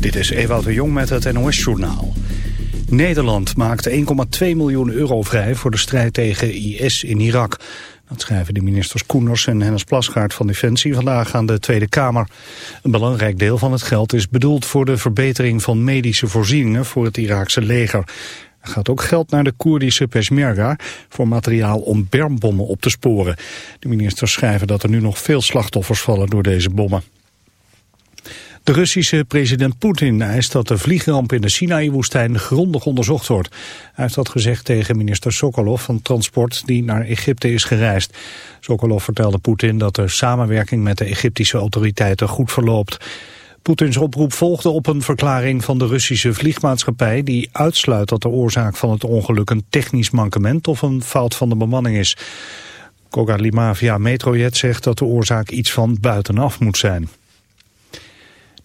Dit is Ewout de Jong met het NOS-journaal. Nederland maakt 1,2 miljoen euro vrij voor de strijd tegen IS in Irak. Dat schrijven de ministers Koenders en Hennis Plasgaard van Defensie vandaag aan de Tweede Kamer. Een belangrijk deel van het geld is bedoeld voor de verbetering van medische voorzieningen voor het Iraakse leger. Er gaat ook geld naar de Koerdische Peshmerga voor materiaal om bermbommen op te sporen. De ministers schrijven dat er nu nog veel slachtoffers vallen door deze bommen. De Russische president Poetin eist dat de vliegramp in de Sinaï-woestijn grondig onderzocht wordt. Hij heeft dat gezegd tegen minister Sokolov van Transport die naar Egypte is gereisd. Sokolov vertelde Poetin dat de samenwerking met de Egyptische autoriteiten goed verloopt. Poetins oproep volgde op een verklaring van de Russische vliegmaatschappij... die uitsluit dat de oorzaak van het ongeluk een technisch mankement of een fout van de bemanning is. Kogalimavia Metrojet zegt dat de oorzaak iets van buitenaf moet zijn.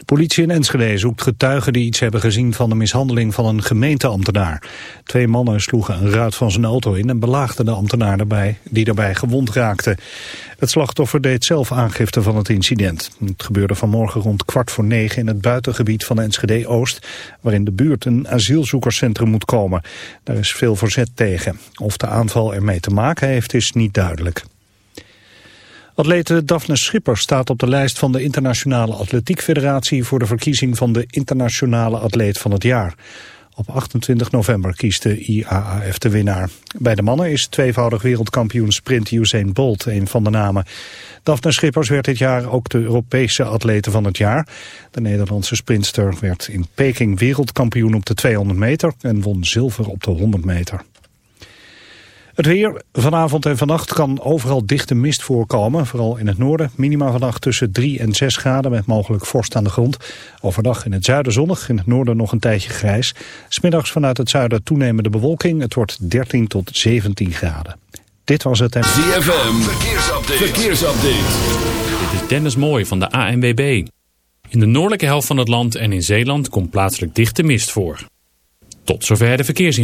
Politie in Enschede zoekt getuigen die iets hebben gezien van de mishandeling van een gemeenteambtenaar. Twee mannen sloegen een ruit van zijn auto in en belaagden de ambtenaar daarbij, die daarbij gewond raakte. Het slachtoffer deed zelf aangifte van het incident. Het gebeurde vanmorgen rond kwart voor negen in het buitengebied van Enschede-Oost, waarin de buurt een asielzoekerscentrum moet komen. Daar is veel verzet tegen. Of de aanval ermee te maken heeft is niet duidelijk. Atlete Daphne Schipper staat op de lijst van de Internationale Atletiek Federatie voor de verkiezing van de Internationale Atleet van het Jaar. Op 28 november kiest de IAAF de winnaar. Bij de mannen is tweevoudig wereldkampioen sprint Usain Bolt een van de namen. Daphne Schippers werd dit jaar ook de Europese atlete van het jaar. De Nederlandse sprintster werd in Peking wereldkampioen op de 200 meter en won zilver op de 100 meter. Het weer vanavond en vannacht kan overal dichte mist voorkomen. Vooral in het noorden. Minima vannacht tussen 3 en 6 graden met mogelijk vorst aan de grond. Overdag in het zuiden zonnig. In het noorden nog een tijdje grijs. Smiddags vanuit het zuiden toenemende bewolking. Het wordt 13 tot 17 graden. Dit was het. ZFM. Verkeersupdate. Verkeersupdate. Dit is Dennis Mooij van de ANWB. In de noordelijke helft van het land en in Zeeland komt plaatselijk dichte mist voor. Tot zover de verkeersin.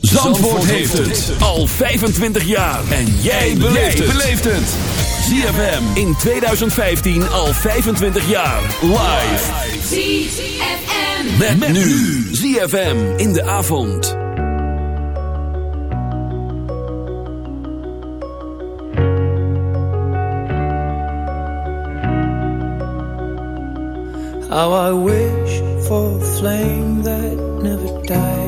Zandvoort heeft het al 25 jaar. En jij beleeft het. ZFM in 2015 al 25 jaar. Live. ZFM. Met, met nu. ZFM in de avond. How I wish for a flame that never dies.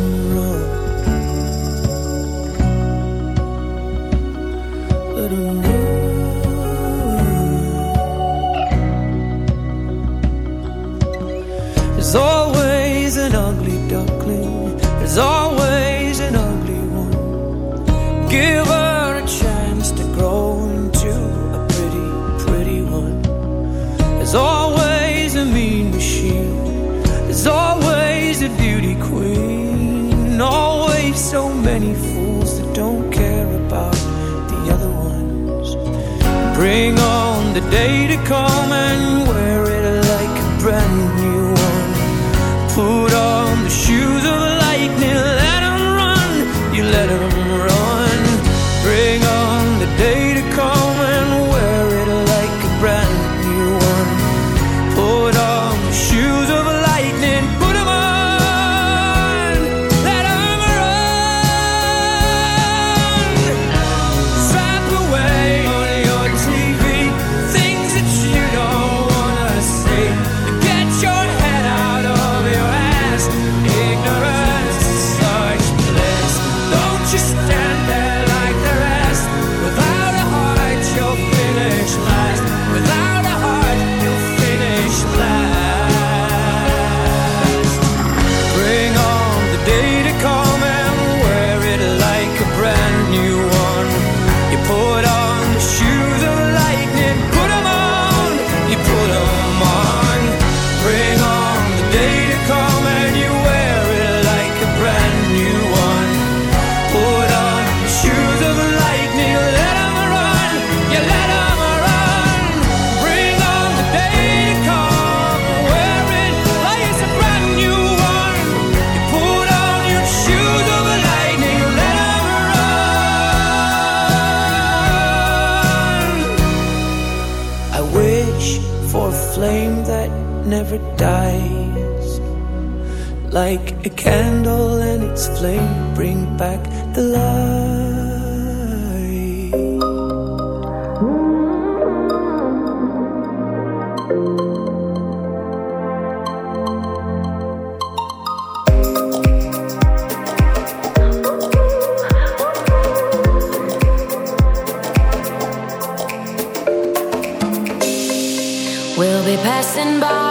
the day to come and eyes Like a candle and its flame bring back the light. We'll be passing by.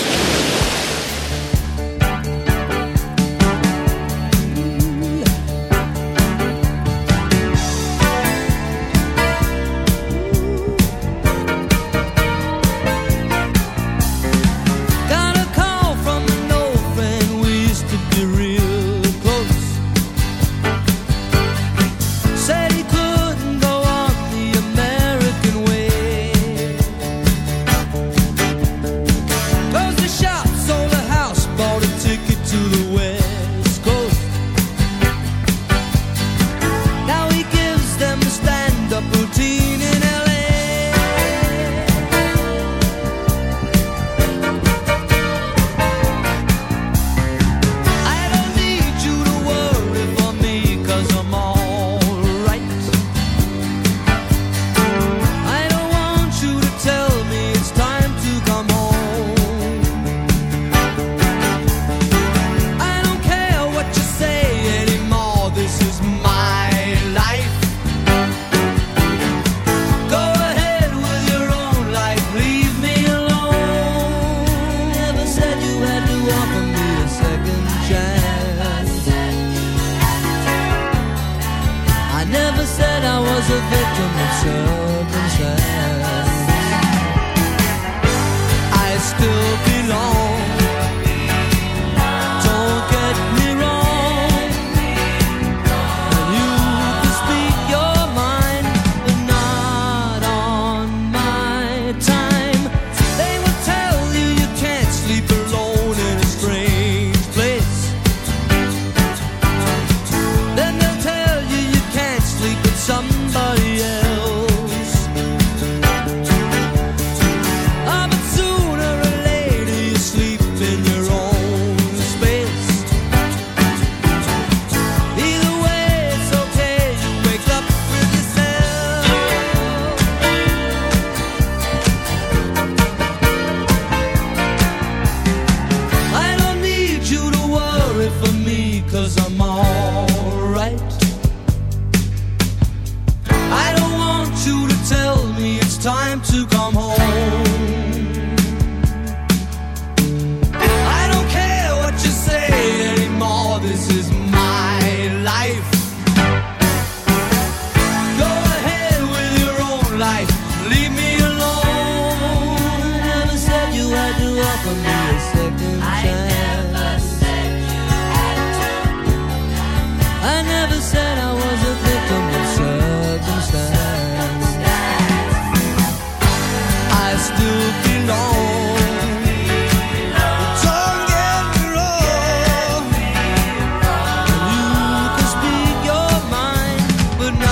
sun.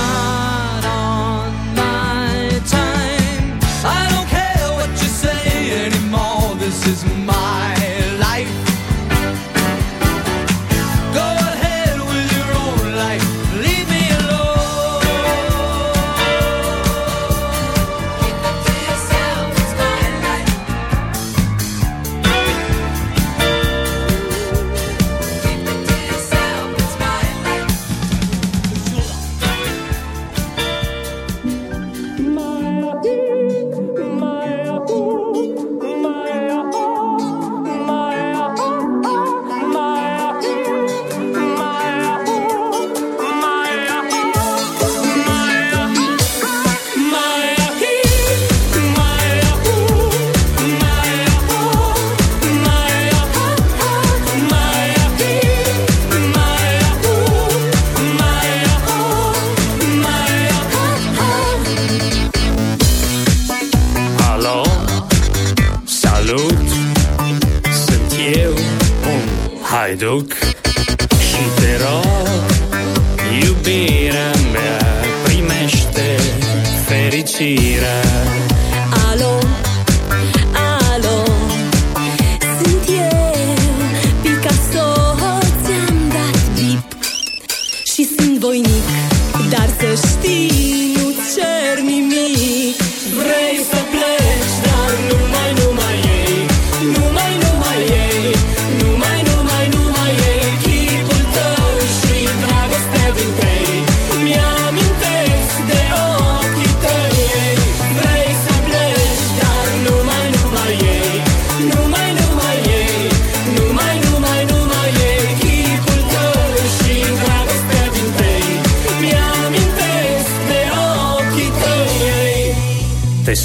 mar.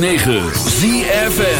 106.9 ZFN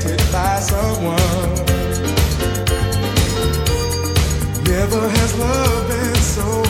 neglected by someone. Never has love been so.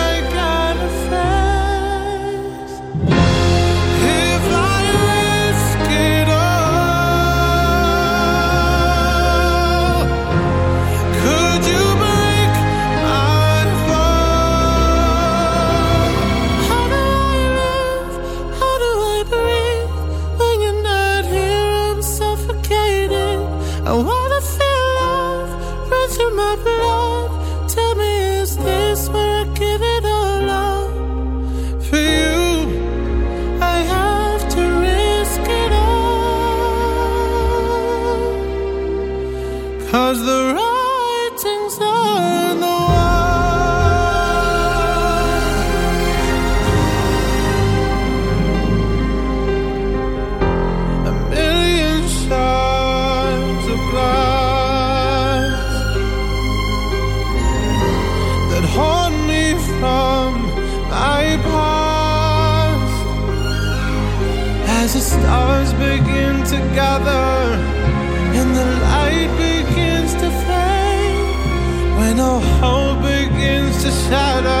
the